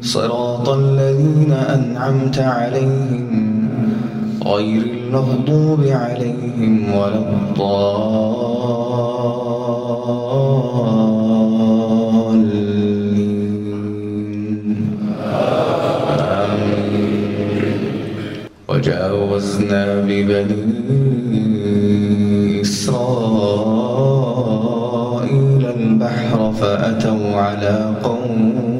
صراط الذين أنعمت عليهم غير المغضوب عليهم ولا الضالين. وجاوزنا ببني إسرائيل البحر فأتوا على قوم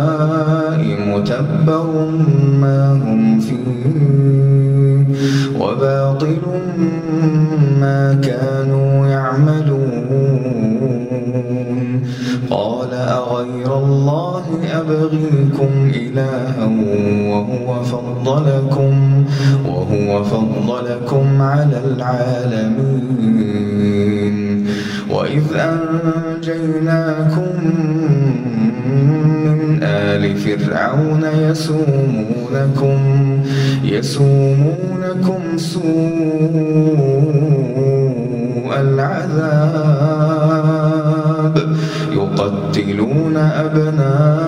متبر ما هم فيه وباطل ما كانوا يعملون قال أغير الله أبغيكم إلها وهو فضلكم وهو فضلكم على العالمين وإذ أنجيناكم آل فرعون يسومونكم يسومونكم سوء العذاب. يقتلون أبناءكم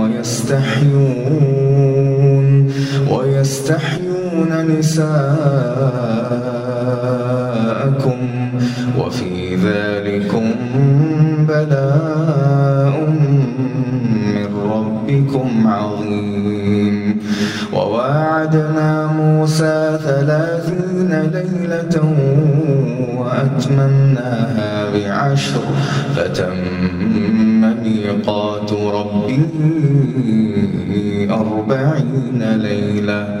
ويستحيون ويستحيون نساءكم. وفي ذلكم من ربكم عظيم. وواعدنا موسى ثلاثين ليلة وأتممناها بعشر. فتم ميقات ربه أربعين ليلة.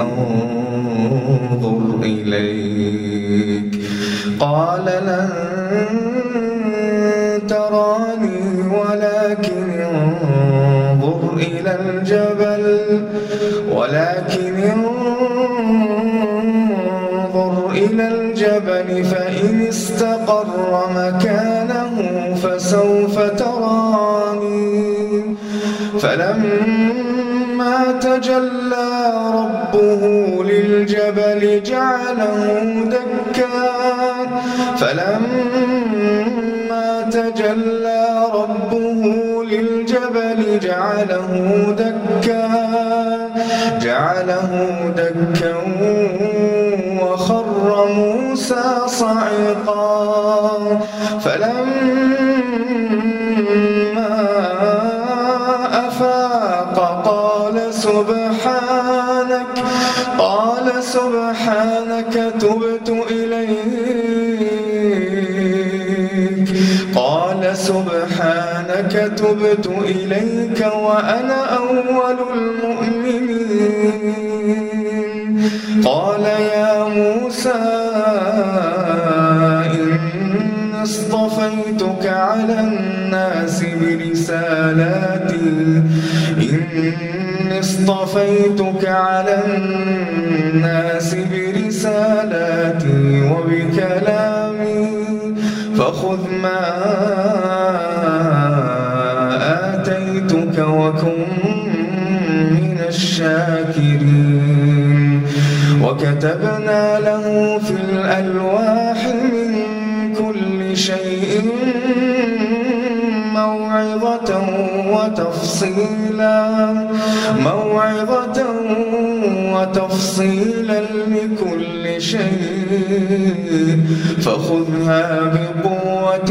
أنظر إليك. قال لن تراني ولكن انظر إلى الجبل. ولكن انظر إلى الجبل فإن استقر مكانه فسوف تراني. فلما تجلى ربه للجبل جعله دكا. فلما تجلى ربه للجبل جعله دكا. جعله دكا وخر موسى صعقا. فلما تبت إليك وأنا أول المؤمنين. قال يا موسى إني اصطفيتك على الناس برسالاتي. إني اصطفيتك على الناس برسالاتي وبكلامي. فخذ ما وكن من الشاكرين. شاكرين وكتبنا له في الألواح من كل شيء موعظة وتفصيلا. موعظة وتفصيلا لكل شيء. فخذها بقوة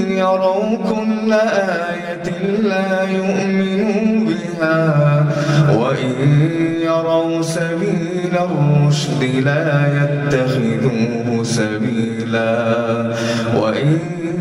يروا كل آية لا يؤمنوا بها. وإن يروا سبيل الرشد لا يتخذوه سبيلا. وإن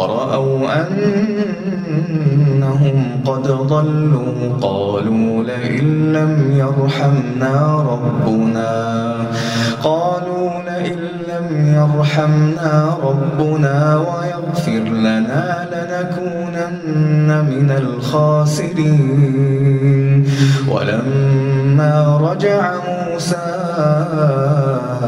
ورأوا أنهم قد ضلوا قالوا لئن لم يرحمنا ربنا قالوا لئن لم يرحمنا ربنا ويغفر لنا لنكونن من الخاسرين ولما رجع موسى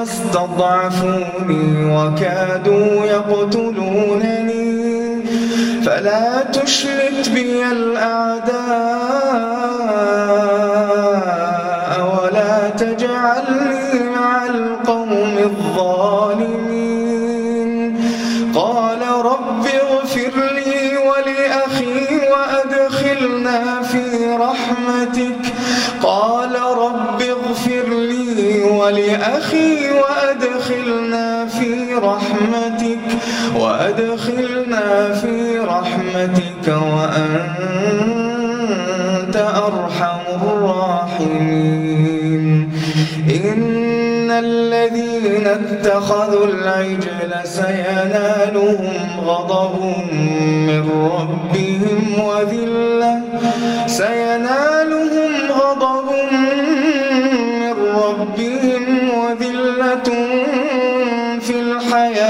القوم استضعفوني وكادوا يقتلونني فلا تشرك بي الأعداء ولا تجعلني وأدخلنا في رحمتك وأنت أرحم الراحمين. إن الذين اتخذوا العجل سينالهم غضب من ربهم وذلة. سينالهم غضب من ربهم وذلة في الحياة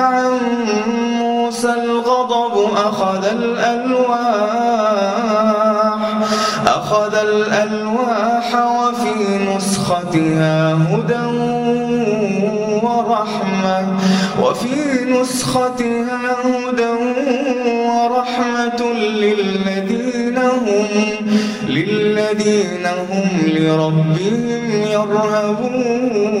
عن موسى الغضب أخذ الألواح أخذ الألواح وفي نسختها هدى ورحمة وفي نسختها هدى ورحمة للذين هم للذين هم لربهم يرهبون.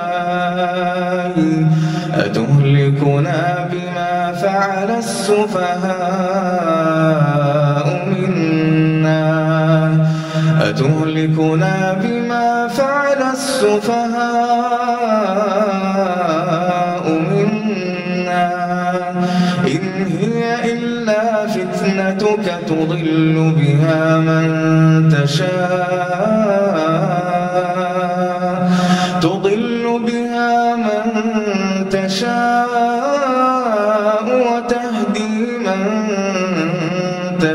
السفهاء منا. أتهلكنا بما فعل السفهاء منا. إن هي إلا فتنتك تضل بها من تشاء. تضل بها من تشاء.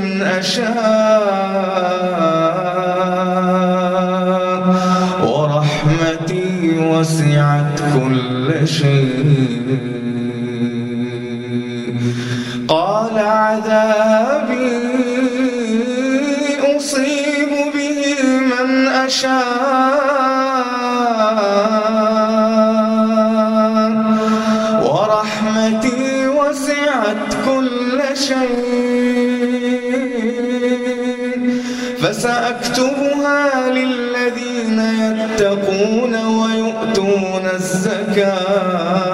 من أشاء. ورحمتي وسعت كل شيء. قال عذابي فسأكتبها للذين يتقون ويؤتون الزكاة.